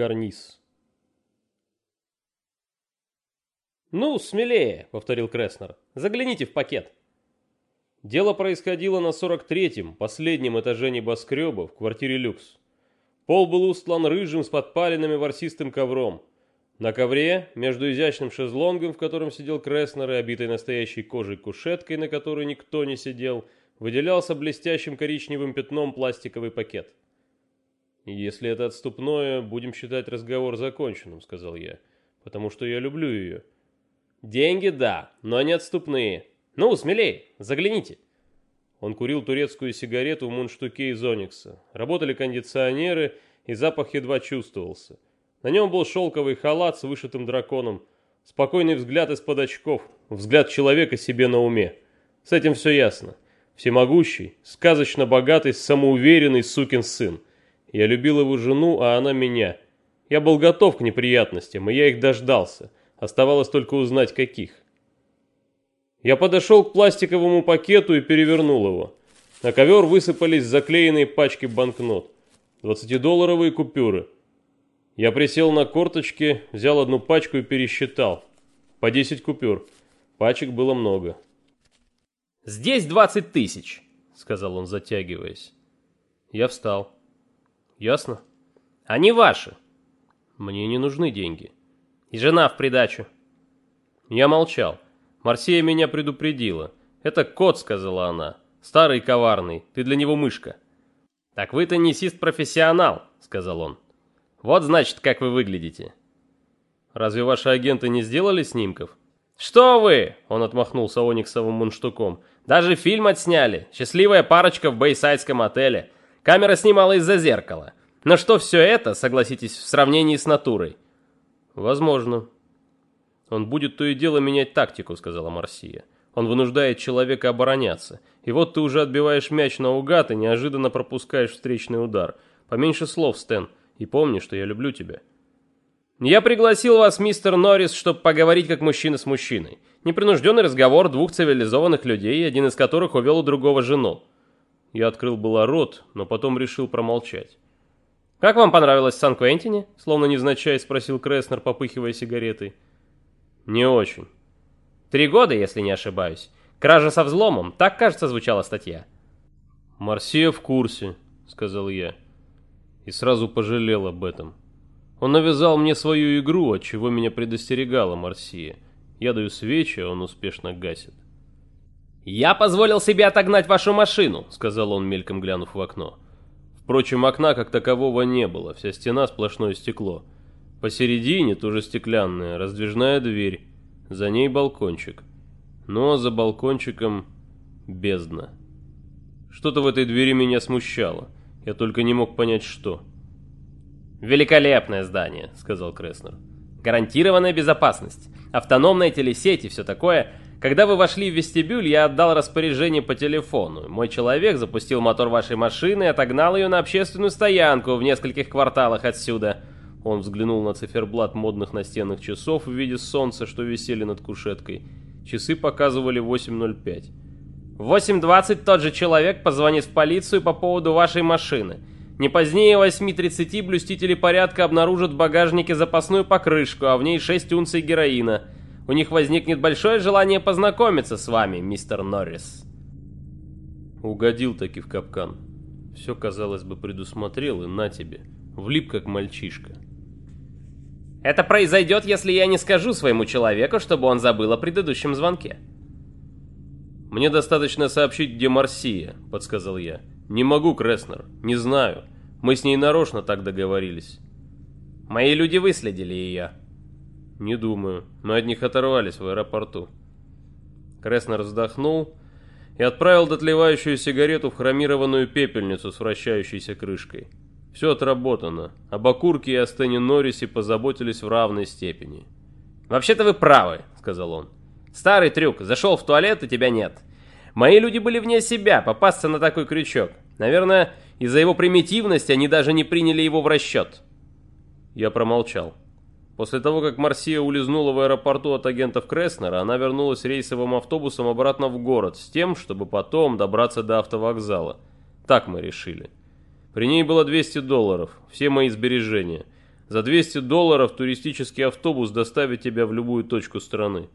карниз. «Ну, смелее», — повторил Креснер. «Загляните в пакет». Дело происходило на 43-м, последнем этаже небоскреба в квартире «Люкс». Пол был устлан рыжим с подпаленными ворсистым ковром. На ковре, между изящным шезлонгом, в котором сидел Креснер, и обитой настоящей кожей кушеткой, на которой никто не сидел, выделялся блестящим коричневым пятном пластиковый пакет. «Если это отступное, будем считать разговор законченным», — сказал я, — «потому что я люблю ее». «Деньги, да, но не отступные. Ну, смелее, загляните». Он курил турецкую сигарету в мундштуке из оникса. Работали кондиционеры, и запах едва чувствовался. На нем был шелковый халат с вышитым драконом, спокойный взгляд из-под очков, взгляд человека себе на уме. С этим все ясно. Всемогущий, сказочно богатый, самоуверенный сукин сын. Я любил его жену, а она меня. Я был готов к неприятностям, и я их дождался. Оставалось только узнать, каких. Я подошел к пластиковому пакету и перевернул его. На ковер высыпались заклеенные пачки банкнот. Двадцатидолларовые купюры – я присел на корточки, взял одну пачку и пересчитал. По 10 купюр. Пачек было много. «Здесь 20 тысяч», — сказал он, затягиваясь. Я встал. «Ясно?» «Они ваши». «Мне не нужны деньги». «И жена в придачу». Я молчал. Марсия меня предупредила. «Это кот», — сказала она. «Старый коварный. Ты для него мышка». «Так вы теннисист-профессионал», — сказал он. Вот значит, как вы выглядите. Разве ваши агенты не сделали снимков? Что вы? Он отмахнулся ониксовым мундштуком. Даже фильм отсняли. Счастливая парочка в бейсайдском отеле. Камера снимала из-за зеркала. Но что все это, согласитесь, в сравнении с натурой? Возможно. Он будет то и дело менять тактику, сказала Марсия. Он вынуждает человека обороняться. И вот ты уже отбиваешь мяч наугад и неожиданно пропускаешь встречный удар. Поменьше слов, Стэн. И помни, что я люблю тебя. Я пригласил вас, мистер Норрис, чтобы поговорить как мужчина с мужчиной. Непринужденный разговор двух цивилизованных людей, один из которых увел у другого жену. Я открыл было рот, но потом решил промолчать. «Как вам понравилось в Сан-Квентине?» Словно невзначай спросил Креснер, попыхивая сигаретой. «Не очень». «Три года, если не ошибаюсь. Кража со взломом, так, кажется, звучала статья». «Марсия в курсе», — сказал я и сразу пожалел об этом. Он навязал мне свою игру, от чего меня предостерегала Марсия. Я даю свечи, а он успешно гасит. «Я позволил себе отогнать вашу машину», — сказал он, мельком глянув в окно. Впрочем, окна как такового не было, вся стена сплошное стекло. Посередине, тоже стеклянная, раздвижная дверь, за ней балкончик. Но за балкончиком бездна. Что-то в этой двери меня смущало — я только не мог понять, что. «Великолепное здание», — сказал Креснер. «Гарантированная безопасность, автономная телесеть и все такое. Когда вы вошли в вестибюль, я отдал распоряжение по телефону. Мой человек запустил мотор вашей машины и отогнал ее на общественную стоянку в нескольких кварталах отсюда». Он взглянул на циферблат модных настенных часов в виде солнца, что висели над кушеткой. Часы показывали 8.05. В 8.20 тот же человек позвонит в полицию по поводу вашей машины. Не позднее 8.30 блюстители порядка обнаружат в багажнике запасную покрышку, а в ней 6 унций героина. У них возникнет большое желание познакомиться с вами, мистер Норрис. Угодил таки в капкан. Все, казалось бы, предусмотрел, и на тебе. Влип, как мальчишка. Это произойдет, если я не скажу своему человеку, чтобы он забыл о предыдущем звонке. «Мне достаточно сообщить, где Марсия», — подсказал я. «Не могу, Креснер, не знаю. Мы с ней нарочно так договорились». «Мои люди выследили ее». «Не думаю. Мы от них оторвались в аэропорту». Креснер вздохнул и отправил дотлевающую сигарету в хромированную пепельницу с вращающейся крышкой. Все отработано. Об окурке и о Стэне Норрисе позаботились в равной степени. «Вообще-то вы правы», — сказал он. Старый трюк. Зашел в туалет, и тебя нет. Мои люди были вне себя, попасться на такой крючок. Наверное, из-за его примитивности они даже не приняли его в расчет. Я промолчал. После того, как Марсия улизнула в аэропорту от агентов Креснера, она вернулась рейсовым автобусом обратно в город с тем, чтобы потом добраться до автовокзала. Так мы решили. При ней было 200 долларов, все мои сбережения. За 200 долларов туристический автобус доставит тебя в любую точку страны.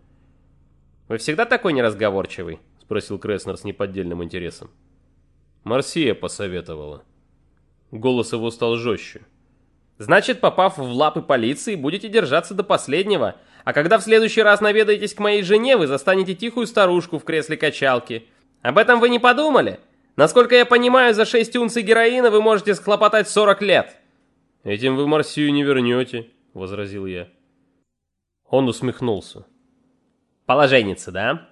«Вы всегда такой неразговорчивый?» — спросил Креснер с неподдельным интересом. Марсия посоветовала. Голос его стал жестче. «Значит, попав в лапы полиции, будете держаться до последнего, а когда в следующий раз наведаетесь к моей жене, вы застанете тихую старушку в кресле качалки. Об этом вы не подумали? Насколько я понимаю, за 6 унций героина вы можете схлопотать 40 лет». «Этим вы Марсию не вернете», — возразил я. Он усмехнулся. Положенница, да?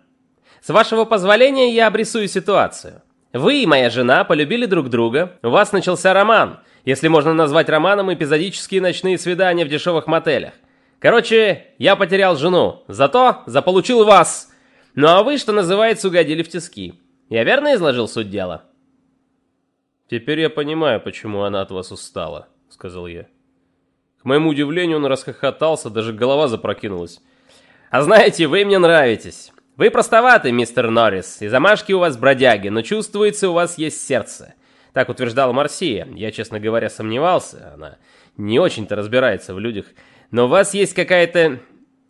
С вашего позволения я обрисую ситуацию. Вы и моя жена полюбили друг друга, у вас начался роман, если можно назвать романом эпизодические ночные свидания в дешевых мотелях. Короче, я потерял жену, зато заполучил вас. Ну а вы, что называется, угодили в тиски. Я верно изложил суть дела? Теперь я понимаю, почему она от вас устала, сказал я. К моему удивлению, он расхохотался, даже голова запрокинулась. А знаете, вы мне нравитесь. Вы простоваты, мистер Норрис, и замашки у вас бродяги, но чувствуется, у вас есть сердце. Так утверждала Марсия. Я, честно говоря, сомневался. Она не очень-то разбирается в людях. Но у вас есть какая-то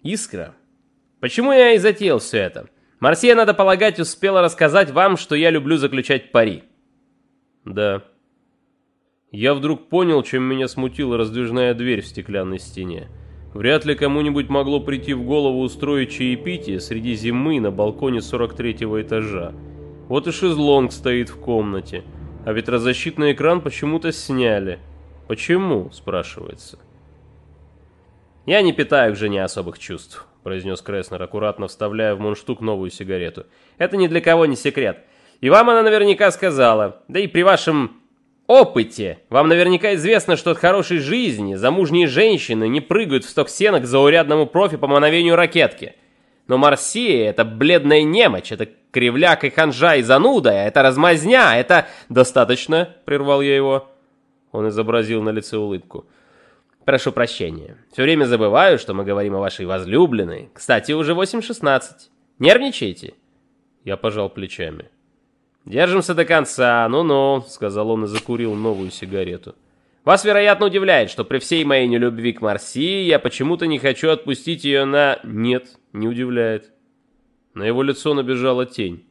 искра. Почему я и затеял все это? Марсия, надо полагать, успела рассказать вам, что я люблю заключать пари. Да. Я вдруг понял, чем меня смутила раздвижная дверь в стеклянной стене. Вряд ли кому-нибудь могло прийти в голову устроить чаепитие среди зимы на балконе 43-го этажа. Вот и шезлонг стоит в комнате, а ветрозащитный экран почему-то сняли. Почему, спрашивается. «Я не питаю к жене особых чувств», — произнес Креснер, аккуратно вставляя в мундштук новую сигарету. «Это ни для кого не секрет. И вам она наверняка сказала. Да и при вашем опыте. Вам наверняка известно, что от хорошей жизни замужние женщины не прыгают в сток сена к заурядному профи по мановению ракетки. Но Марсия — это бледная немочь, это кривляк и ханжа и зануда, это размазня, это... «Достаточно», — прервал я его. Он изобразил на лице улыбку. «Прошу прощения. Все время забываю, что мы говорим о вашей возлюбленной. Кстати, уже 8.16. Нервничаете?» Я пожал плечами. «Держимся до конца, ну-ну», — сказал он и закурил новую сигарету. «Вас, вероятно, удивляет, что при всей моей нелюбви к Марси я почему-то не хочу отпустить ее на...» «Нет, не удивляет». На его лицо набежала тень.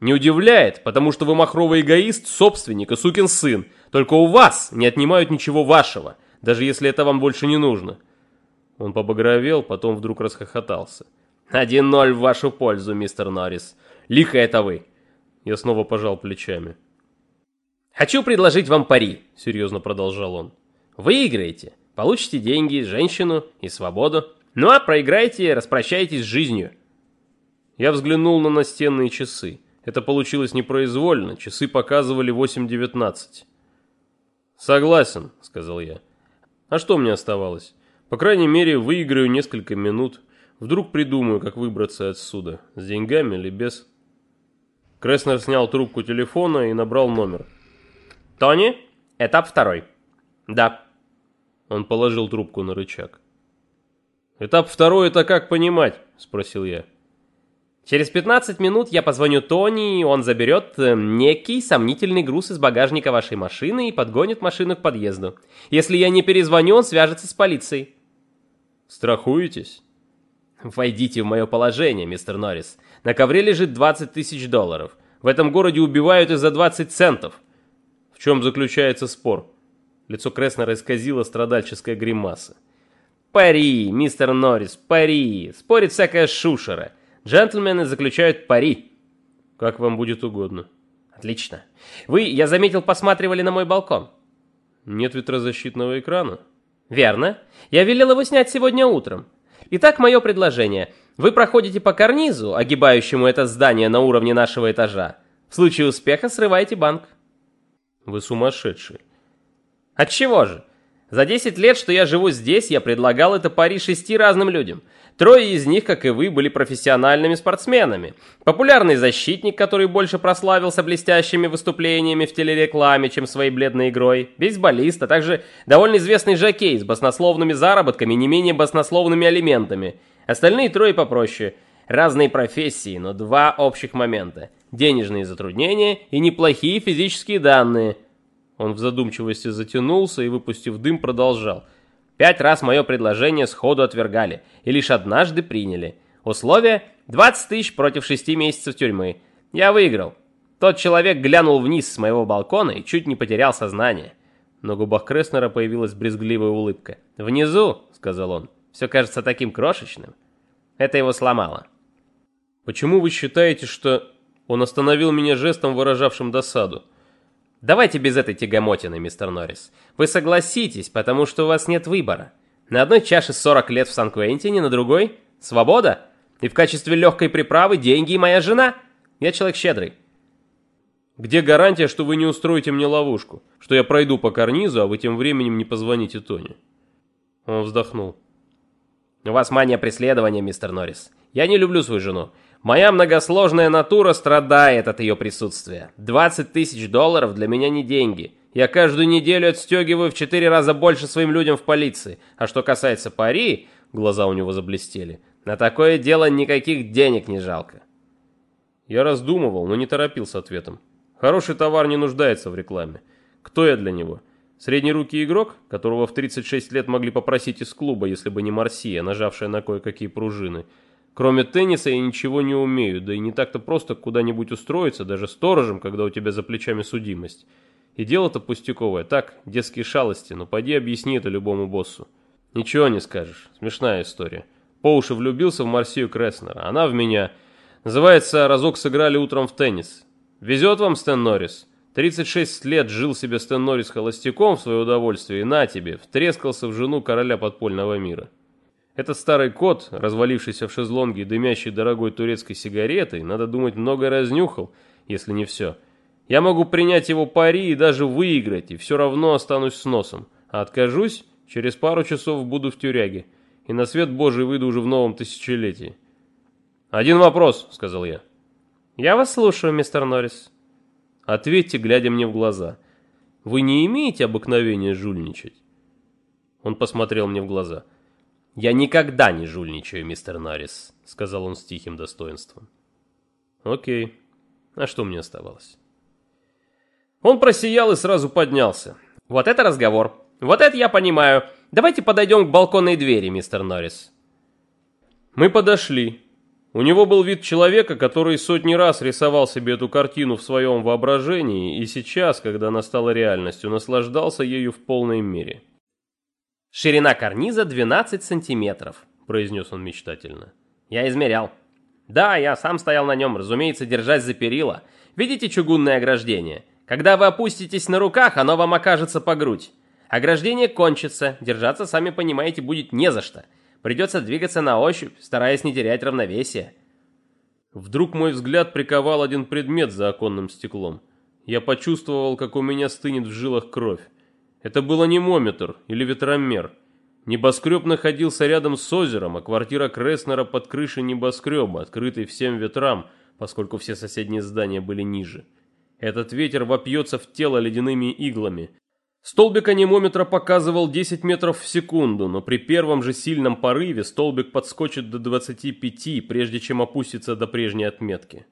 «Не удивляет, потому что вы махровый эгоист, собственник и сукин сын. Только у вас не отнимают ничего вашего, даже если это вам больше не нужно». Он побагровел, потом вдруг расхохотался. «Один ноль в вашу пользу, мистер Норрис. Лихо это вы. Я снова пожал плечами. «Хочу предложить вам пари», — серьезно продолжал он. «Выиграете, получите деньги, женщину и свободу. Ну а проиграете, распрощаетесь с жизнью». Я взглянул на настенные часы. Это получилось непроизвольно, часы показывали 8.19. «Согласен», — сказал я. «А что мне оставалось? По крайней мере, выиграю несколько минут. Вдруг придумаю, как выбраться отсюда, с деньгами или без». Креснер снял трубку телефона и набрал номер. «Тони, этап второй». «Да». Он положил трубку на рычаг. «Этап второй это как понимать?» – спросил я. «Через 15 минут я позвоню Тони, и он заберет э, некий сомнительный груз из багажника вашей машины и подгонит машину к подъезду. Если я не перезвоню, он свяжется с полицией». «Страхуетесь?» «Войдите в мое положение, мистер Норрис. На ковре лежит 20 тысяч долларов. В этом городе убивают из за 20 центов». «В чем заключается спор?» Лицо Креснера исказило страдальческая гримаса. «Пари, мистер Норрис, пари. Спорит всякая шушера. Джентльмены заключают пари». «Как вам будет угодно». «Отлично. Вы, я заметил, посматривали на мой балкон». «Нет ветрозащитного экрана?» «Верно. Я велел его снять сегодня утром. Итак, мое предложение. Вы проходите по карнизу, огибающему это здание на уровне нашего этажа. В случае успеха срываете банк. Вы сумасшедший. Отчего же? За 10 лет, что я живу здесь, я предлагал это пари шести разным людям. Трое из них, как и вы, были профессиональными спортсменами. Популярный защитник, который больше прославился блестящими выступлениями в телерекламе, чем своей бледной игрой. Бейсболист, а также довольно известный жокей с баснословными заработками, не менее баснословными алиментами. Остальные трое попроще. Разные профессии, но два общих момента. Денежные затруднения и неплохие физические данные. Он в задумчивости затянулся и, выпустив дым, продолжал. Пять раз мое предложение сходу отвергали, и лишь однажды приняли. Условие – 20 тысяч против 6 месяцев тюрьмы. Я выиграл. Тот человек глянул вниз с моего балкона и чуть не потерял сознание. На губах Креснера появилась брезгливая улыбка. «Внизу», — сказал он, — «все кажется таким крошечным». Это его сломало. «Почему вы считаете, что...» Он остановил меня жестом, выражавшим досаду. «Давайте без этой тягомотины, мистер Норрис. Вы согласитесь, потому что у вас нет выбора. На одной чаше 40 лет в Сан-Квентине, на другой — свобода. И в качестве легкой приправы деньги и моя жена. Я человек щедрый. Где гарантия, что вы не устроите мне ловушку? Что я пройду по карнизу, а вы тем временем не позвоните Тони?» Он вздохнул. «У вас мания преследования, мистер Норрис. Я не люблю свою жену. Моя многосложная натура страдает от ее присутствия. 20 тысяч долларов для меня не деньги. Я каждую неделю отстегиваю в четыре раза больше своим людям в полиции. А что касается пари, глаза у него заблестели, на такое дело никаких денег не жалко. Я раздумывал, но не торопил с ответом. Хороший товар не нуждается в рекламе. Кто я для него? Среднерукий игрок, которого в 36 лет могли попросить из клуба, если бы не Марсия, нажавшая на кое-какие пружины. Кроме тенниса я ничего не умею, да и не так-то просто куда-нибудь устроиться, даже сторожем, когда у тебя за плечами судимость. И дело-то пустяковое, так, детские шалости, но пойди объясни это любому боссу. Ничего не скажешь, смешная история. По уши влюбился в Марсию Креснера, она в меня. Называется «Разок сыграли утром в теннис». Везет вам, Стэн Норрис. 36 лет жил себе Стэн Норрис холостяком в свое удовольствие, и на тебе, втрескался в жену короля подпольного мира. Этот старый кот, развалившийся в шезлонге и дымящий дорогой турецкой сигаретой, надо думать, много разнюхал, если не все. Я могу принять его пари и даже выиграть, и все равно останусь с носом. А откажусь, через пару часов буду в тюряге, и на свет Божий выйду уже в новом тысячелетии. «Один вопрос», — сказал я. «Я вас слушаю, мистер Норрис». «Ответьте, глядя мне в глаза. Вы не имеете обыкновения жульничать?» Он посмотрел мне в глаза. «Я никогда не жульничаю, мистер Норрис», — сказал он с тихим достоинством. «Окей. А что мне оставалось?» Он просиял и сразу поднялся. «Вот это разговор. Вот это я понимаю. Давайте подойдем к балконной двери, мистер Норрис». Мы подошли. У него был вид человека, который сотни раз рисовал себе эту картину в своем воображении, и сейчас, когда она стала реальностью, наслаждался ею в полной мере. «Ширина карниза 12 сантиметров», — произнес он мечтательно. «Я измерял. Да, я сам стоял на нем, разумеется, держась за перила. Видите чугунное ограждение? Когда вы опуститесь на руках, оно вам окажется по грудь. Ограждение кончится, держаться, сами понимаете, будет не за что». Придется двигаться на ощупь, стараясь не терять равновесие. Вдруг мой взгляд приковал один предмет за оконным стеклом. Я почувствовал, как у меня стынет в жилах кровь. Это был анимометр или ветромер. Небоскреб находился рядом с озером, а квартира Креснера под крышей небоскреба, открытой всем ветрам, поскольку все соседние здания были ниже. Этот ветер вопьется в тело ледяными иглами, Столбик анимометра показывал 10 метров в секунду, но при первом же сильном порыве столбик подскочит до 25, прежде чем опустится до прежней отметки.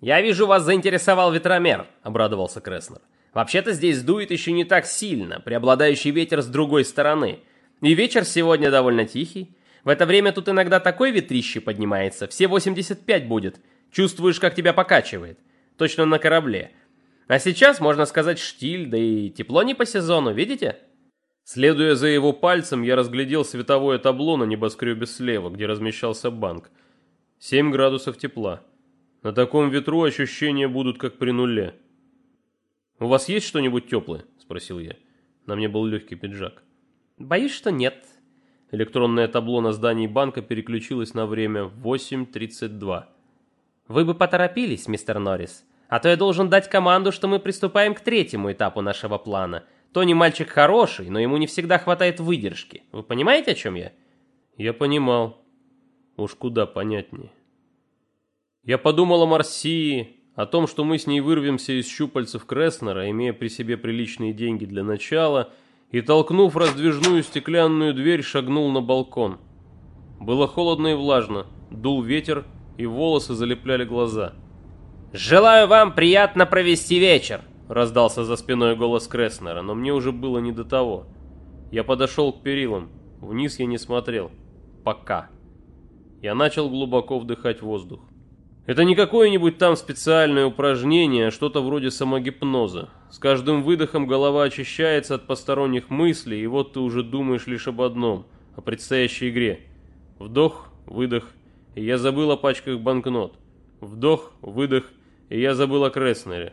«Я вижу, вас заинтересовал ветромер», — обрадовался Креснер. «Вообще-то здесь дует еще не так сильно, преобладающий ветер с другой стороны. И вечер сегодня довольно тихий. В это время тут иногда такой ветрище поднимается, все 85 будет. Чувствуешь, как тебя покачивает. Точно на корабле. А сейчас, можно сказать, штиль, да и тепло не по сезону, видите? Следуя за его пальцем, я разглядел световое табло на небоскребе слева, где размещался банк. 7 градусов тепла. На таком ветру ощущения будут как при нуле. «У вас есть что-нибудь теплое?» – спросил я. На мне был легкий пиджак. «Боюсь, что нет». Электронное табло на здании банка переключилось на время 8.32. «Вы бы поторопились, мистер Норрис. А то я должен дать команду, что мы приступаем к третьему этапу нашего плана. Тони мальчик хороший, но ему не всегда хватает выдержки. Вы понимаете, о чем я? Я понимал. Уж куда понятнее. Я подумал о Марсии, о том, что мы с ней вырвемся из щупальцев Креснера, имея при себе приличные деньги для начала, и, толкнув раздвижную стеклянную дверь, шагнул на балкон. Было холодно и влажно, дул ветер, и волосы залепляли глаза. «Желаю вам приятно провести вечер!» Раздался за спиной голос Креснера, но мне уже было не до того. Я подошел к перилам. Вниз я не смотрел. Пока. Я начал глубоко вдыхать воздух. Это не какое-нибудь там специальное упражнение, а что-то вроде самогипноза. С каждым выдохом голова очищается от посторонних мыслей, и вот ты уже думаешь лишь об одном, о предстоящей игре. Вдох, выдох, и я забыл о пачках банкнот. Вдох, выдох, и я забыл о Креснере.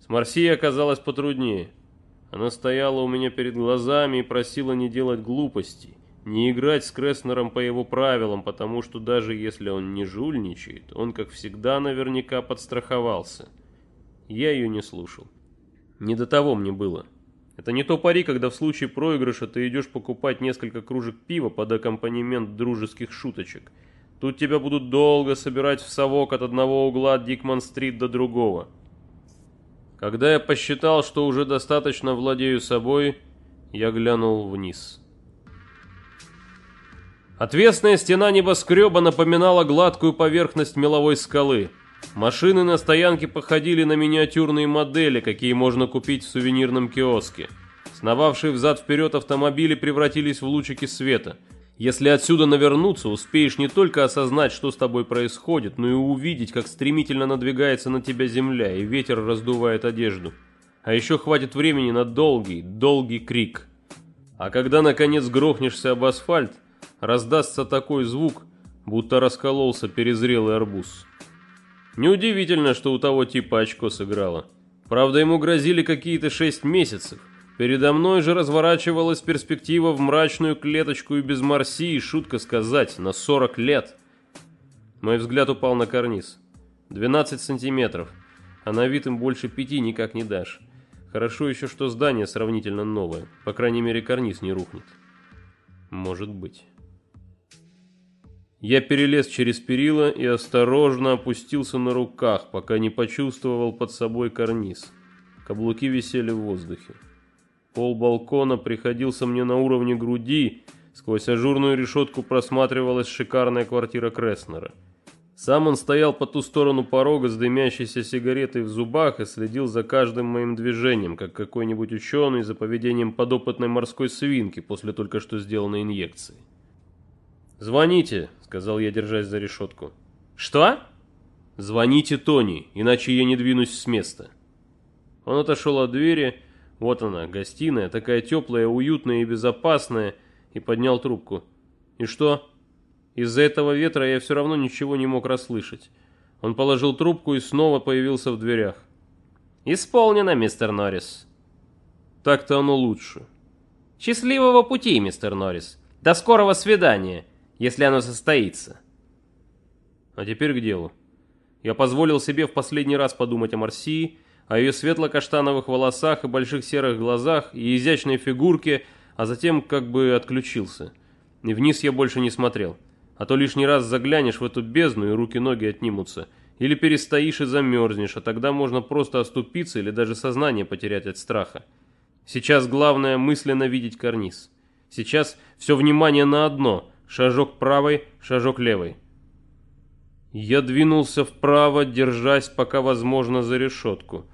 С Марсией оказалось потруднее. Она стояла у меня перед глазами и просила не делать глупостей, не играть с Креснером по его правилам, потому что даже если он не жульничает, он, как всегда, наверняка подстраховался. Я ее не слушал. Не до того мне было. Это не то пари, когда в случае проигрыша ты идешь покупать несколько кружек пива под аккомпанемент дружеских шуточек. Тут тебя будут долго собирать в совок от одного угла Дикман-стрит до другого. Когда я посчитал, что уже достаточно владею собой, я глянул вниз. Отвесная стена небоскреба напоминала гладкую поверхность меловой скалы. Машины на стоянке походили на миниатюрные модели, какие можно купить в сувенирном киоске. Сновавшие взад-вперед автомобили превратились в лучики света. Если отсюда навернуться, успеешь не только осознать, что с тобой происходит, но и увидеть, как стремительно надвигается на тебя земля, и ветер раздувает одежду. А еще хватит времени на долгий, долгий крик. А когда наконец грохнешься об асфальт, раздастся такой звук, будто раскололся перезрелый арбуз. Неудивительно, что у того типа очко сыграло. Правда, ему грозили какие-то шесть месяцев. Передо мной же разворачивалась перспектива в мрачную клеточку и без Марси, и шутка сказать, на 40 лет. Мой взгляд упал на карниз. 12 сантиметров, а на вид им больше пяти никак не дашь. Хорошо еще, что здание сравнительно новое, по крайней мере карниз не рухнет. Может быть. Я перелез через перила и осторожно опустился на руках, пока не почувствовал под собой карниз. Каблуки висели в воздухе. Пол балкона приходился мне на уровне груди, сквозь ажурную решетку просматривалась шикарная квартира Креснера. Сам он стоял по ту сторону порога с дымящейся сигаретой в зубах и следил за каждым моим движением, как какой-нибудь ученый за поведением подопытной морской свинки после только что сделанной инъекции. «Звоните», сказал я, держась за решетку. «Что?» «Звоните Тони, иначе я не двинусь с места». Он отошел от двери, вот она, гостиная, такая теплая, уютная и безопасная, и поднял трубку. «И что?» Из-за этого ветра я все равно ничего не мог расслышать. Он положил трубку и снова появился в дверях. «Исполнено, мистер Норрис». «Так-то оно лучше». «Счастливого пути, мистер Норрис. До скорого свидания если оно состоится. А теперь к делу. Я позволил себе в последний раз подумать о Марсии, о ее светло-каштановых волосах и больших серых глазах и изящной фигурке, а затем как бы отключился. И вниз я больше не смотрел. А то лишний раз заглянешь в эту бездну и руки-ноги отнимутся. Или перестоишь и замерзнешь, а тогда можно просто оступиться или даже сознание потерять от страха. Сейчас главное мысленно видеть карниз. Сейчас все внимание на одно Шажок правой, шажок левой. Я двинулся вправо, держась пока возможно за решетку.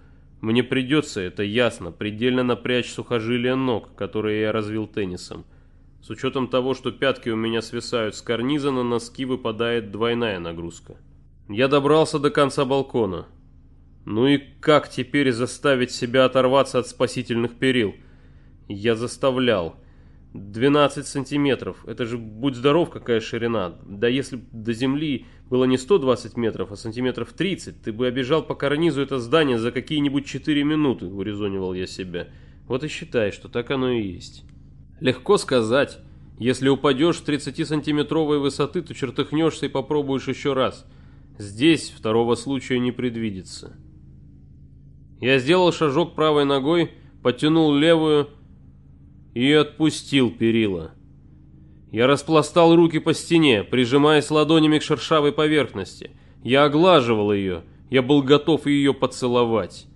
Мне придется, это ясно, предельно напрячь сухожилия ног, которые я развил теннисом. С учетом того, что пятки у меня свисают с карниза, на носки выпадает двойная нагрузка. Я добрался до конца балкона. Ну и как теперь заставить себя оторваться от спасительных перил? Я заставлял. 12 сантиметров. Это же, будь здоров, какая ширина. Да если до земли было не 120 метров, а сантиметров 30, ты бы обежал по карнизу это здание за какие-нибудь 4 минуты, урезонивал я себя. Вот и считай, что так оно и есть. Легко сказать. Если упадешь с 30-сантиметровой высоты, то чертыхнешься и попробуешь еще раз. Здесь второго случая не предвидится. Я сделал шажок правой ногой, подтянул левую, и отпустил перила. Я распластал руки по стене, прижимаясь ладонями к шершавой поверхности. Я оглаживал ее, я был готов ее поцеловать.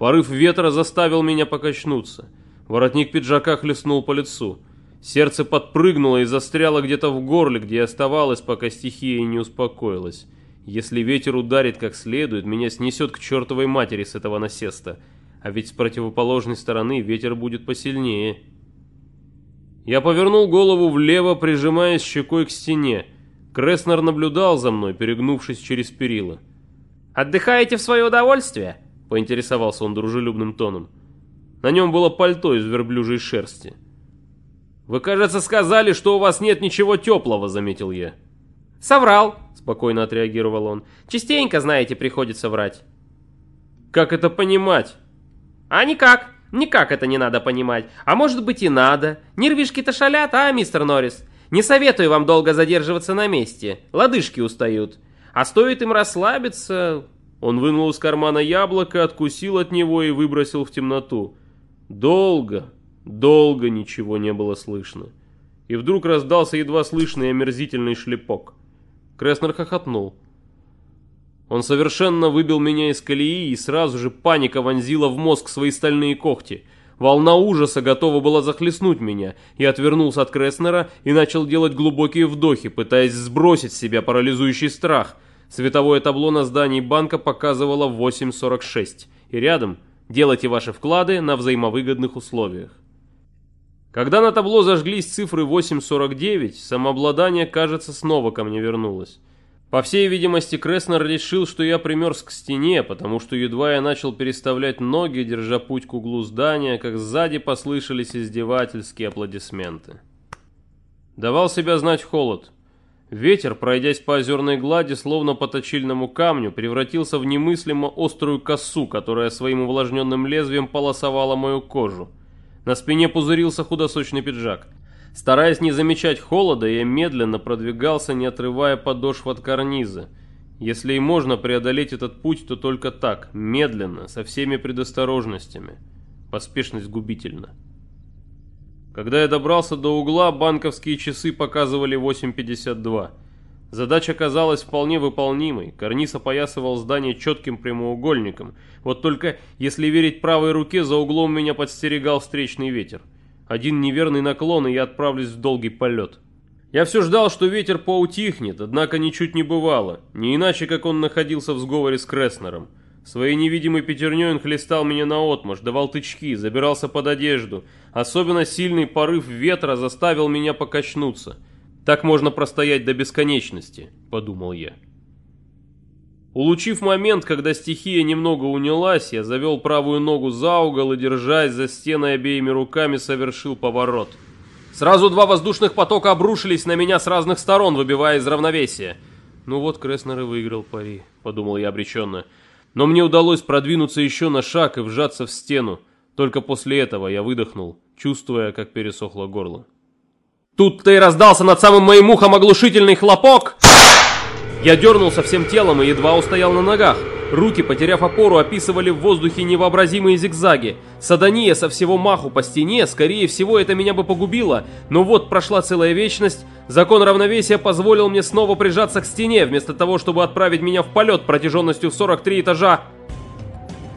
Порыв ветра заставил меня покачнуться. Воротник пиджака хлестнул по лицу. Сердце подпрыгнуло и застряло где-то в горле, где оставалось, пока стихия не успокоилась. Если ветер ударит как следует, меня снесет к чертовой матери с этого насеста. А ведь с противоположной стороны ветер будет посильнее. Я повернул голову влево, прижимаясь щекой к стене. Креснер наблюдал за мной, перегнувшись через перила. «Отдыхаете в свое удовольствие?» — поинтересовался он дружелюбным тоном. На нем было пальто из верблюжьей шерсти. «Вы, кажется, сказали, что у вас нет ничего теплого», — заметил я. «Соврал», — спокойно отреагировал он. «Частенько, знаете, приходится врать». «Как это понимать?» «А никак. Никак это не надо понимать. А может быть и надо. Нервишки-то шалят, а, мистер Норрис? Не советую вам долго задерживаться на месте. Лодыжки устают. А стоит им расслабиться...» Он вынул из кармана яблоко, откусил от него и выбросил в темноту. Долго, долго ничего не было слышно. И вдруг раздался едва слышный омерзительный шлепок. Креснер хохотнул. Он совершенно выбил меня из колеи, и сразу же паника вонзила в мозг свои стальные когти. Волна ужаса готова была захлестнуть меня. Я отвернулся от Креснера и начал делать глубокие вдохи, пытаясь сбросить с себя парализующий страх. Световое табло на здании банка показывало 8.46, и рядом «Делайте ваши вклады на взаимовыгодных условиях». Когда на табло зажглись цифры 8.49, самообладание, кажется, снова ко мне вернулось. По всей видимости, Креснер решил, что я примерз к стене, потому что едва я начал переставлять ноги, держа путь к углу здания, как сзади послышались издевательские аплодисменты. Давал себя знать холод. Ветер, пройдясь по озерной глади, словно по точильному камню, превратился в немыслимо острую косу, которая своим увлажненным лезвием полосовала мою кожу. На спине пузырился худосочный пиджак. Стараясь не замечать холода, я медленно продвигался, не отрывая подошв от карниза. Если и можно преодолеть этот путь, то только так, медленно, со всеми предосторожностями. Поспешность губительна. Когда я добрался до угла, банковские часы показывали 8.52. Задача казалась вполне выполнимой. Карниз опоясывал здание четким прямоугольником. Вот только, если верить правой руке, за углом меня подстерегал встречный ветер. Один неверный наклон, и я отправлюсь в долгий полет. Я все ждал, что ветер поутихнет, однако ничуть не бывало. Не иначе, как он находился в сговоре с Креснером. Своей невидимой пятерней он хлестал меня наотмашь, давал тычки, забирался под одежду. Особенно сильный порыв ветра заставил меня покачнуться. Так можно простоять до бесконечности, подумал я. Улучив момент, когда стихия немного унялась, я завел правую ногу за угол и, держась за стеной обеими руками, совершил поворот. Сразу два воздушных потока обрушились на меня с разных сторон, выбивая из равновесия. «Ну вот, Креснер и выиграл пари», — подумал я обреченно. Но мне удалось продвинуться еще на шаг и вжаться в стену. Только после этого я выдохнул, чувствуя, как пересохло горло. Тут-то и раздался над самым моим ухом оглушительный хлопок. Я дернулся всем телом и едва устоял на ногах. Руки, потеряв опору, описывали в воздухе невообразимые зигзаги. Садания со всего маху по стене, скорее всего, это меня бы погубило. Но вот прошла целая вечность. Закон равновесия позволил мне снова прижаться к стене, вместо того, чтобы отправить меня в полет протяженностью в 43 этажа.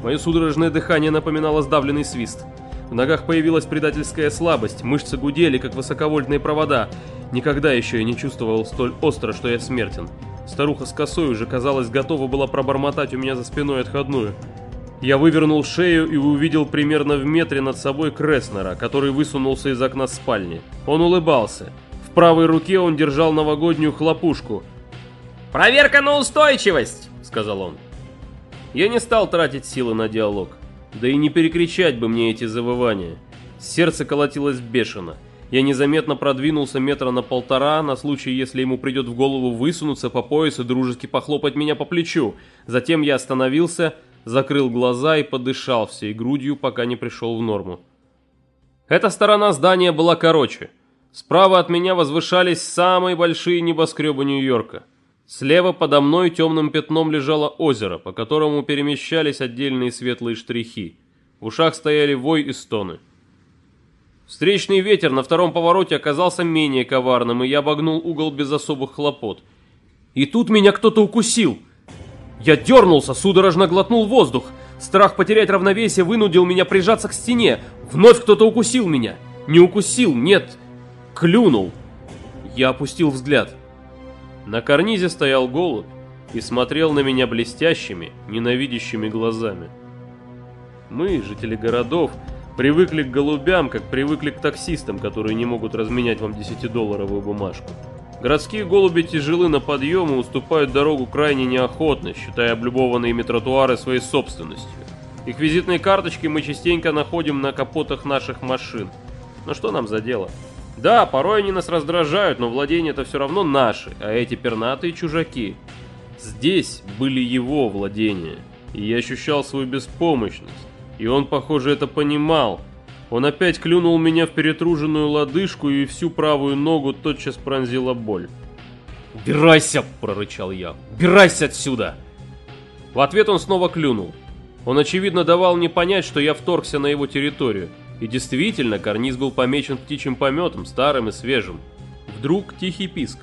Мое судорожное дыхание напоминало сдавленный свист. В ногах появилась предательская слабость, мышцы гудели, как высоковольтные провода. Никогда еще я не чувствовал столь остро, что я смертен. Старуха с косой уже, казалось, готова была пробормотать у меня за спиной отходную. Я вывернул шею и увидел примерно в метре над собой Креснера, который высунулся из окна спальни. Он улыбался. В правой руке он держал новогоднюю хлопушку. «Проверка на устойчивость!» — сказал он. Я не стал тратить силы на диалог. Да и не перекричать бы мне эти завывания. Сердце колотилось бешено. Я незаметно продвинулся метра на полтора, на случай, если ему придет в голову высунуться по поясу и дружески похлопать меня по плечу. Затем я остановился, закрыл глаза и подышал всей грудью, пока не пришел в норму. Эта сторона здания была короче. Справа от меня возвышались самые большие небоскребы Нью-Йорка. Слева подо мной темным пятном лежало озеро, по которому перемещались отдельные светлые штрихи. В ушах стояли вой и стоны. Встречный ветер на втором повороте оказался менее коварным, и я обогнул угол без особых хлопот. И тут меня кто-то укусил. Я дернулся, судорожно глотнул воздух. Страх потерять равновесие вынудил меня прижаться к стене. Вновь кто-то укусил меня. Не укусил, нет, клюнул. Я опустил взгляд. На карнизе стоял голубь и смотрел на меня блестящими, ненавидящими глазами. Мы, жители городов, Привыкли к голубям, как привыкли к таксистам, которые не могут разменять вам 10-долларовую бумажку. Городские голуби тяжелы на подъем и уступают дорогу крайне неохотно, считая облюбованные ими тротуары своей собственностью. Их визитные карточки мы частенько находим на капотах наших машин. Но что нам за дело? Да, порой они нас раздражают, но владения это все равно наши, а эти пернатые чужаки. Здесь были его владения, и я ощущал свою беспомощность. И он, похоже, это понимал. Он опять клюнул меня в перетруженную лодыжку, и всю правую ногу тотчас пронзила боль. «Убирайся!» – прорычал я. «Убирайся отсюда!» В ответ он снова клюнул. Он, очевидно, давал мне понять, что я вторгся на его территорию. И действительно, карниз был помечен птичьим пометом, старым и свежим. Вдруг тихий писк.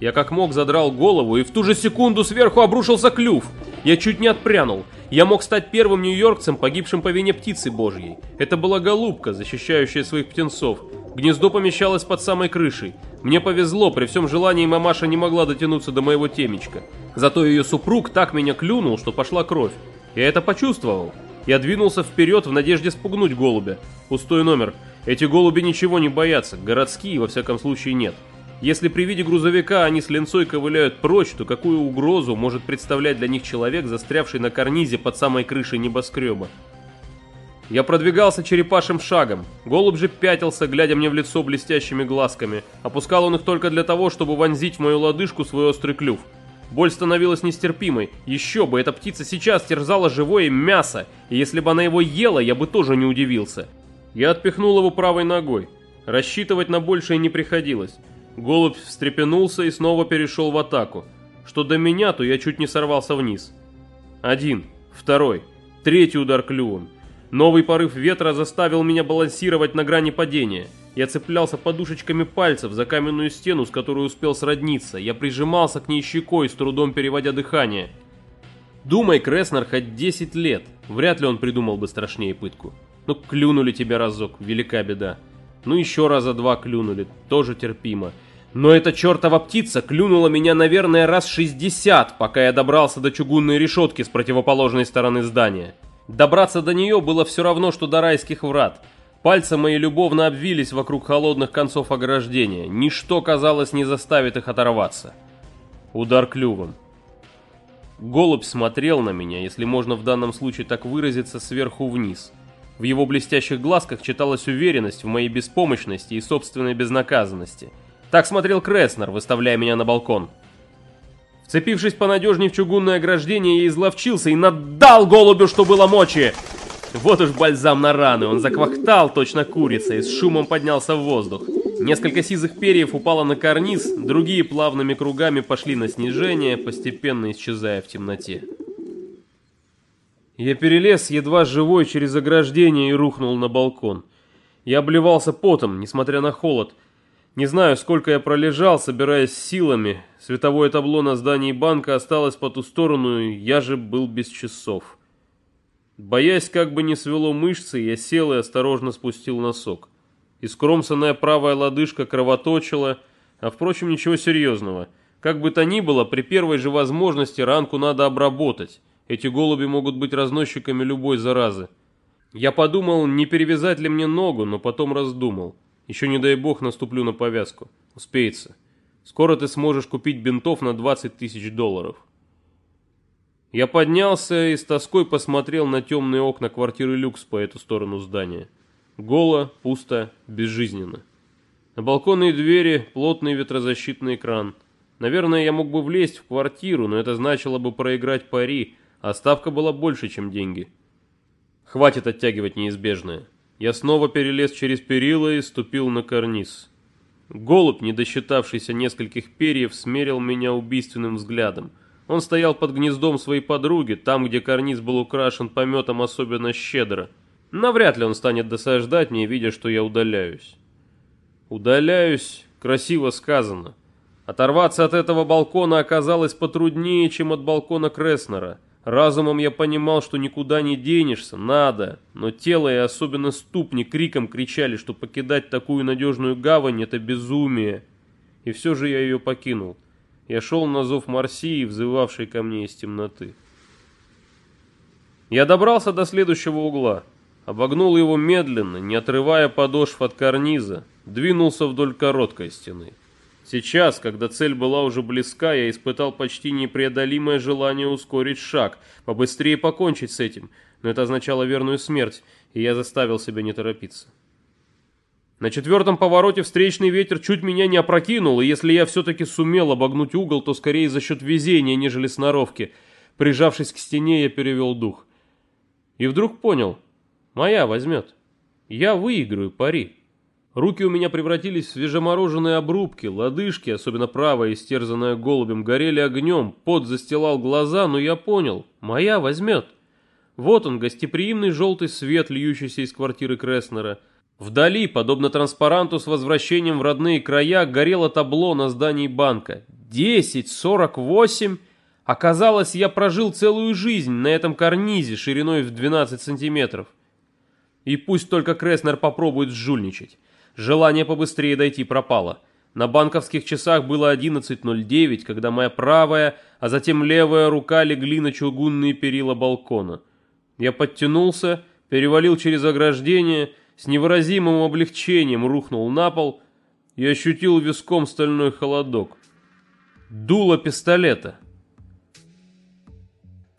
Я как мог задрал голову, и в ту же секунду сверху обрушился клюв. Я чуть не отпрянул. Я мог стать первым нью-йоркцем, погибшим по вине птицы божьей. Это была голубка, защищающая своих птенцов. Гнездо помещалось под самой крышей. Мне повезло, при всем желании мамаша не могла дотянуться до моего темечка. Зато ее супруг так меня клюнул, что пошла кровь. Я это почувствовал. Я двинулся вперед в надежде спугнуть голубя. Пустой номер. Эти голуби ничего не боятся, городские во всяком случае нет. Если при виде грузовика они с ленцой ковыляют прочь, то какую угрозу может представлять для них человек, застрявший на карнизе под самой крышей небоскреба? Я продвигался черепашим шагом. Голубь же пятился, глядя мне в лицо блестящими глазками. Опускал он их только для того, чтобы вонзить в мою лодыжку свой острый клюв. Боль становилась нестерпимой. Еще бы, эта птица сейчас терзала живое мясо, и если бы она его ела, я бы тоже не удивился. Я отпихнул его правой ногой. Рассчитывать на большее не приходилось. Голубь встрепенулся и снова перешел в атаку. Что до меня, то я чуть не сорвался вниз. Один, второй, третий удар клювом. Новый порыв ветра заставил меня балансировать на грани падения. Я цеплялся подушечками пальцев за каменную стену, с которой успел сродниться. Я прижимался к ней щекой, с трудом переводя дыхание. Думай, Креснер, хоть 10 лет. Вряд ли он придумал бы страшнее пытку. Ну, клюнули тебя разок, велика беда. Ну еще раза два клюнули, тоже терпимо. Но эта чертова птица клюнула меня, наверное, раз 60, пока я добрался до чугунной решетки с противоположной стороны здания. Добраться до нее было все равно, что до райских врат. Пальцы мои любовно обвились вокруг холодных концов ограждения. Ничто, казалось, не заставит их оторваться. Удар клювом. Голубь смотрел на меня, если можно в данном случае так выразиться, сверху вниз. В его блестящих глазках читалась уверенность в моей беспомощности и собственной безнаказанности. Так смотрел Креснер, выставляя меня на балкон. Вцепившись понадежнее в чугунное ограждение, я изловчился и надал голубю, что было мочи. Вот уж бальзам на раны, он заквахтал, точно курица, и с шумом поднялся в воздух. Несколько сизых перьев упало на карниз, другие плавными кругами пошли на снижение, постепенно исчезая в темноте. Я перелез, едва живой, через ограждение и рухнул на балкон. Я обливался потом, несмотря на холод. Не знаю, сколько я пролежал, собираясь силами. Световое табло на здании банка осталось по ту сторону, я же был без часов. Боясь, как бы не свело мышцы, я сел и осторожно спустил носок. Искромсанная правая лодыжка кровоточила, а впрочем, ничего серьезного. Как бы то ни было, при первой же возможности ранку надо обработать. Эти голуби могут быть разносчиками любой заразы. Я подумал, не перевязать ли мне ногу, но потом раздумал. Еще не дай бог наступлю на повязку. Успеется. Скоро ты сможешь купить бинтов на 20 тысяч долларов. Я поднялся и с тоской посмотрел на темные окна квартиры люкс по эту сторону здания. Голо, пусто, безжизненно. На балконные двери плотный ветрозащитный экран. Наверное, я мог бы влезть в квартиру, но это значило бы проиграть пари, а ставка была больше, чем деньги. Хватит оттягивать неизбежное. Я снова перелез через перила и ступил на карниз. Голубь, не досчитавшийся нескольких перьев, смерил меня убийственным взглядом. Он стоял под гнездом своей подруги, там, где карниз был украшен пометом особенно щедро. Навряд ли он станет досаждать мне, видя, что я удаляюсь. Удаляюсь, красиво сказано. Оторваться от этого балкона оказалось потруднее, чем от балкона Креснера – Разумом я понимал, что никуда не денешься, надо, но тело и особенно ступни криком кричали, что покидать такую надежную гавань – это безумие. И все же я ее покинул. Я шел на зов Марсии, взывавшей ко мне из темноты. Я добрался до следующего угла. обогнул его медленно, не отрывая подошв от карниза, двинулся вдоль короткой стены. Сейчас, когда цель была уже близка, я испытал почти непреодолимое желание ускорить шаг, побыстрее покончить с этим, но это означало верную смерть, и я заставил себя не торопиться. На четвертом повороте встречный ветер чуть меня не опрокинул, и если я все-таки сумел обогнуть угол, то скорее за счет везения, нежели сноровки. Прижавшись к стене, я перевел дух. И вдруг понял, моя возьмет. Я выиграю пари. Руки у меня превратились в свежемороженые обрубки, лодыжки, особенно правая, истерзанная голубем, горели огнем, пот застилал глаза, но я понял, моя возьмет. Вот он, гостеприимный желтый свет, льющийся из квартиры Креснера. Вдали, подобно транспаранту с возвращением в родные края, горело табло на здании банка. Десять, сорок восемь. Оказалось, я прожил целую жизнь на этом карнизе шириной в 12 сантиметров. И пусть только Креснер попробует сжульничать. Желание побыстрее дойти пропало. На банковских часах было 11.09, когда моя правая, а затем левая рука легли на чугунные перила балкона. Я подтянулся, перевалил через ограждение, с невыразимым облегчением рухнул на пол и ощутил виском стальной холодок. Дуло пистолета.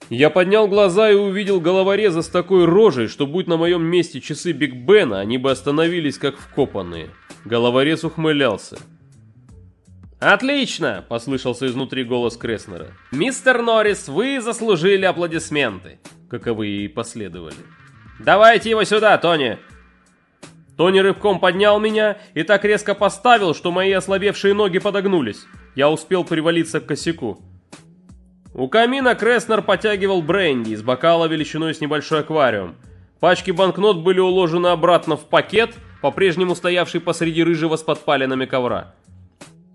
Я поднял глаза и увидел головореза с такой рожей, что будь на моем месте часы Биг Бена, они бы остановились как вкопанные. Головорез ухмылялся. «Отлично!» – послышался изнутри голос Креснера. «Мистер Норрис, вы заслужили аплодисменты!» Каковы и последовали. «Давайте его сюда, Тони!» Тони рывком поднял меня и так резко поставил, что мои ослабевшие ноги подогнулись. Я успел привалиться к косяку. У камина Креснер потягивал бренди из бокала величиной с небольшой аквариум. Пачки банкнот были уложены обратно в пакет, по-прежнему стоявший посреди рыжего с подпалинами ковра.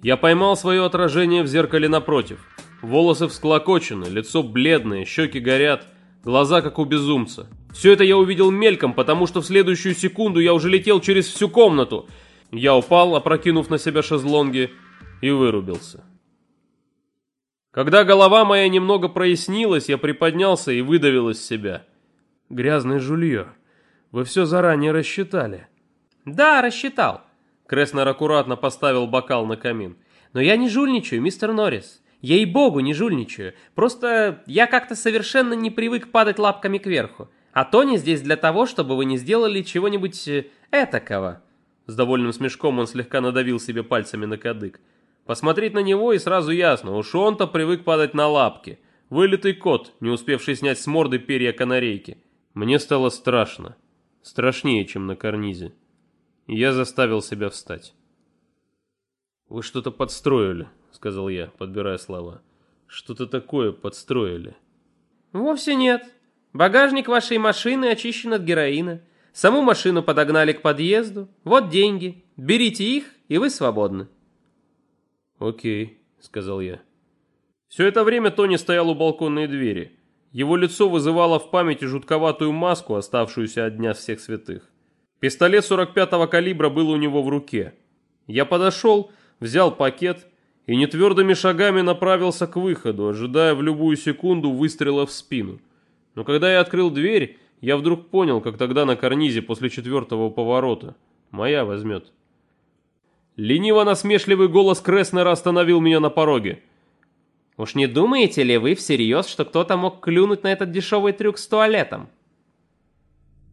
Я поймал свое отражение в зеркале напротив. Волосы всклокочены, лицо бледное, щеки горят, глаза как у безумца. Все это я увидел мельком, потому что в следующую секунду я уже летел через всю комнату. Я упал, опрокинув на себя шезлонги, и вырубился. Когда голова моя немного прояснилась, я приподнялся и выдавил из себя. «Грязное жулье. Вы все заранее рассчитали?» «Да, рассчитал». Креснер аккуратно поставил бокал на камин. «Но я не жульничаю, мистер Норрис. Ей-богу, не жульничаю. Просто я как-то совершенно не привык падать лапками кверху. А Тони здесь для того, чтобы вы не сделали чего-нибудь э, этакого». С довольным смешком он слегка надавил себе пальцами на кадык. Посмотреть на него и сразу ясно, уж он-то привык падать на лапки. Вылитый кот, не успевший снять с морды перья канарейки. Мне стало страшно. Страшнее, чем на карнизе. я заставил себя встать. «Вы что-то подстроили», — сказал я, подбирая слова. «Что-то такое подстроили». «Вовсе нет. Багажник вашей машины очищен от героина. Саму машину подогнали к подъезду. Вот деньги. Берите их, и вы свободны». «Окей», — сказал я. Все это время Тони стоял у балконной двери. Его лицо вызывало в памяти жутковатую маску, оставшуюся от Дня всех святых. Пистолет 45-го калибра был у него в руке. Я подошел, взял пакет и нетвердыми шагами направился к выходу, ожидая в любую секунду выстрела в спину. Но когда я открыл дверь, я вдруг понял, как тогда на карнизе после четвертого поворота. Моя возьмет. Лениво-насмешливый голос Креснера остановил меня на пороге. «Уж не думаете ли вы всерьез, что кто-то мог клюнуть на этот дешевый трюк с туалетом?»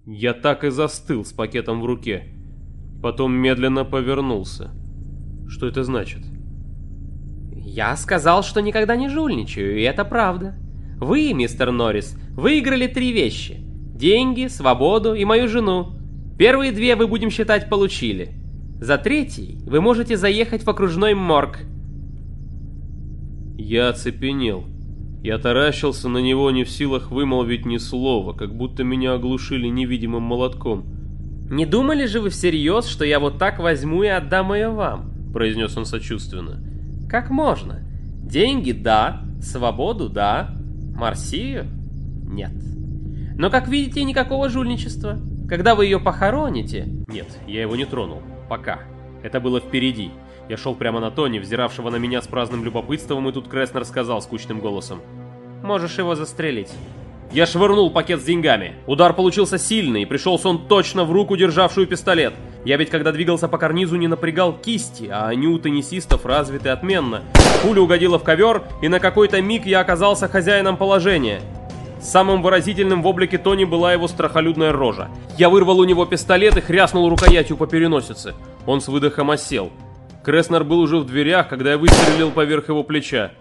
Я так и застыл с пакетом в руке. Потом медленно повернулся. Что это значит? «Я сказал, что никогда не жульничаю, и это правда. Вы, мистер Норрис, выиграли три вещи. Деньги, свободу и мою жену. Первые две вы будем считать получили. За третий вы можете заехать в окружной морг. Я оцепенел. Я таращился на него не в силах вымолвить ни слова, как будто меня оглушили невидимым молотком. «Не думали же вы всерьез, что я вот так возьму и отдам ее вам?» произнес он сочувственно. «Как можно? Деньги – да, свободу – да, Марсию – нет. Но, как видите, никакого жульничества. Когда вы ее похороните...» «Нет, я его не тронул. Пока. Это было впереди. Я шел прямо на Тони, взиравшего на меня с праздным любопытством, и тут Креснер сказал скучным голосом. «Можешь его застрелить». Я швырнул пакет с деньгами. Удар получился сильный, и пришелся он точно в руку, державшую пистолет. Я ведь когда двигался по карнизу не напрягал кисти, а они у теннисистов развиты отменно. Пуля угодила в ковер, и на какой-то миг я оказался хозяином положения. Самым выразительным в облике Тони была его страхолюдная рожа. Я вырвал у него пистолет и хряснул рукоятью по переносице. Он с выдохом осел. Креснер был уже в дверях, когда я выстрелил поверх его плеча.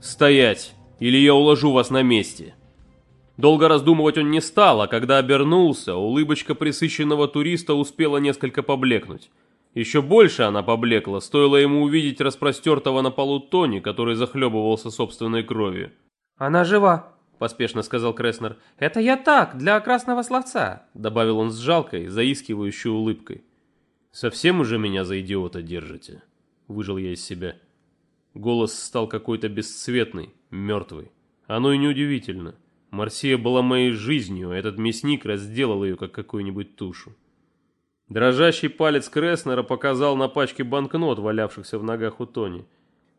«Стоять, или я уложу вас на месте». Долго раздумывать он не стал, а когда обернулся, улыбочка присыщенного туриста успела несколько поблекнуть. Еще больше она поблекла, стоило ему увидеть распростертого на полу Тони, который захлебывался собственной кровью. «Она жива», — поспешно сказал Креснер. «Это я так, для красного словца», — добавил он с жалкой, заискивающей улыбкой. «Совсем уже меня за идиота держите?» — выжил я из себя. Голос стал какой-то бесцветный, мертвый. Оно и неудивительно. Марсия была моей жизнью, а этот мясник разделал ее, как какую-нибудь тушу. Дрожащий палец Креснера показал на пачке банкнот, валявшихся в ногах у Тони.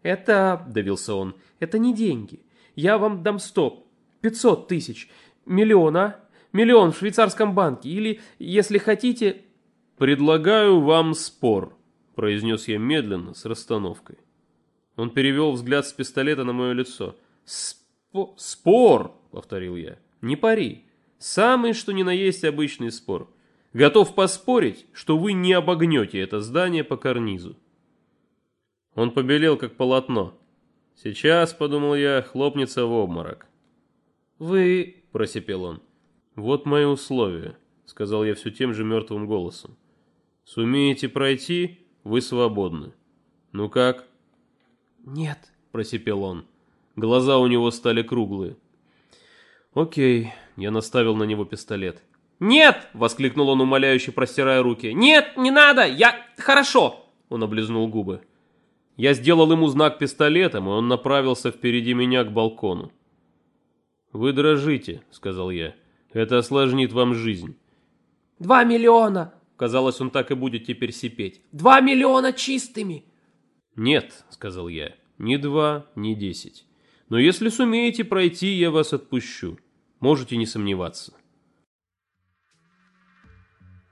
«Это...» — давился он. «Это не деньги. Я вам дам сто, пятьсот тысяч, миллион, а? Миллион в швейцарском банке. Или, если хотите...» «Предлагаю вам спор», — произнес я медленно, с расстановкой. Он перевел взгляд с пистолета на мое лицо. «Спо... «Спор!» повторил я. «Не пари. Самый, что ни на есть, обычный спор. Готов поспорить, что вы не обогнете это здание по карнизу». Он побелел, как полотно. «Сейчас, — подумал я, — хлопнется в обморок». «Вы...» — просипел он. «Вот мои условия», — сказал я все тем же мертвым голосом. «Сумеете пройти, вы свободны. Ну как?» «Нет», — просипел он. Глаза у него стали круглые. «Окей», — я наставил на него пистолет. «Нет!» — воскликнул он, умоляюще простирая руки. «Нет, не надо! Я... Хорошо!» Он облизнул губы. Я сделал ему знак пистолетом, и он направился впереди меня к балкону. «Вы дрожите», — сказал я. «Это осложнит вам жизнь». «Два миллиона!» Казалось, он так и будет теперь сипеть. «Два миллиона чистыми!» «Нет», — сказал я, — «ни два, ни десять. Но если сумеете пройти, я вас отпущу. Можете не сомневаться.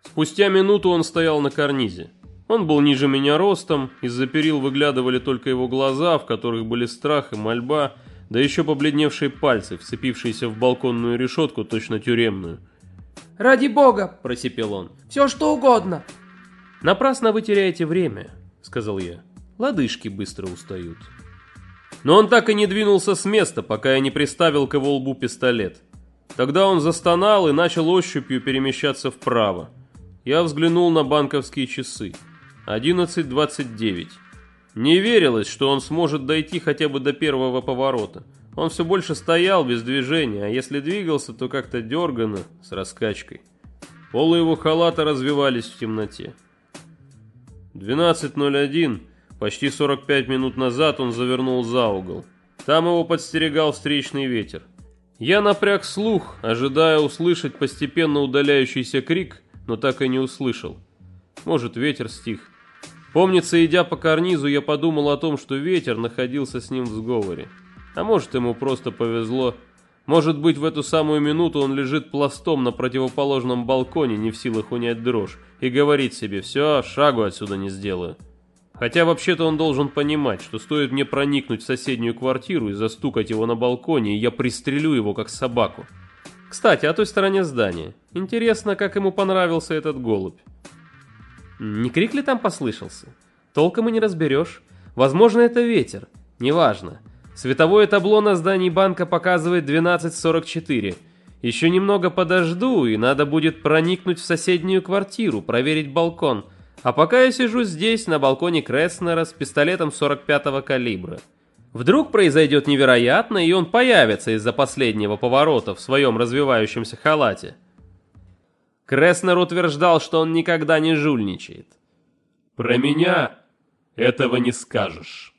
Спустя минуту он стоял на карнизе. Он был ниже меня ростом, из-за перил выглядывали только его глаза, в которых были страх и мольба, да еще побледневшие пальцы, вцепившиеся в балконную решетку, точно тюремную. «Ради бога!» – просипел он. «Все что угодно!» «Напрасно вы теряете время», – сказал я. «Лодыжки быстро устают». Но он так и не двинулся с места, пока я не приставил к его лбу пистолет. Тогда он застонал и начал ощупью перемещаться вправо. Я взглянул на банковские часы. 11.29. Не верилось, что он сможет дойти хотя бы до первого поворота. Он все больше стоял без движения, а если двигался, то как-то дерганно, с раскачкой. Полы его халата развивались в темноте. 12.01. Почти 45 минут назад он завернул за угол. Там его подстерегал встречный ветер. Я напряг слух, ожидая услышать постепенно удаляющийся крик, но так и не услышал. Может, ветер стих. Помнится, идя по карнизу, я подумал о том, что ветер находился с ним в сговоре. А может, ему просто повезло. Может быть, в эту самую минуту он лежит пластом на противоположном балконе, не в силах унять дрожь, и говорит себе «все, шагу отсюда не сделаю». Хотя вообще-то он должен понимать, что стоит мне проникнуть в соседнюю квартиру и застукать его на балконе, и я пристрелю его как собаку. Кстати, о той стороне здания. Интересно, как ему понравился этот голубь. Не крик ли там послышался? Толком и не разберешь. Возможно, это ветер. Неважно. Световое табло на здании банка показывает 12.44. Еще немного подожду, и надо будет проникнуть в соседнюю квартиру, проверить балкон – а пока я сижу здесь, на балконе Креснера, с пистолетом 45-го калибра. Вдруг произойдет невероятно, и он появится из-за последнего поворота в своем развивающемся халате. Креснер утверждал, что он никогда не жульничает. «Про меня этого не скажешь».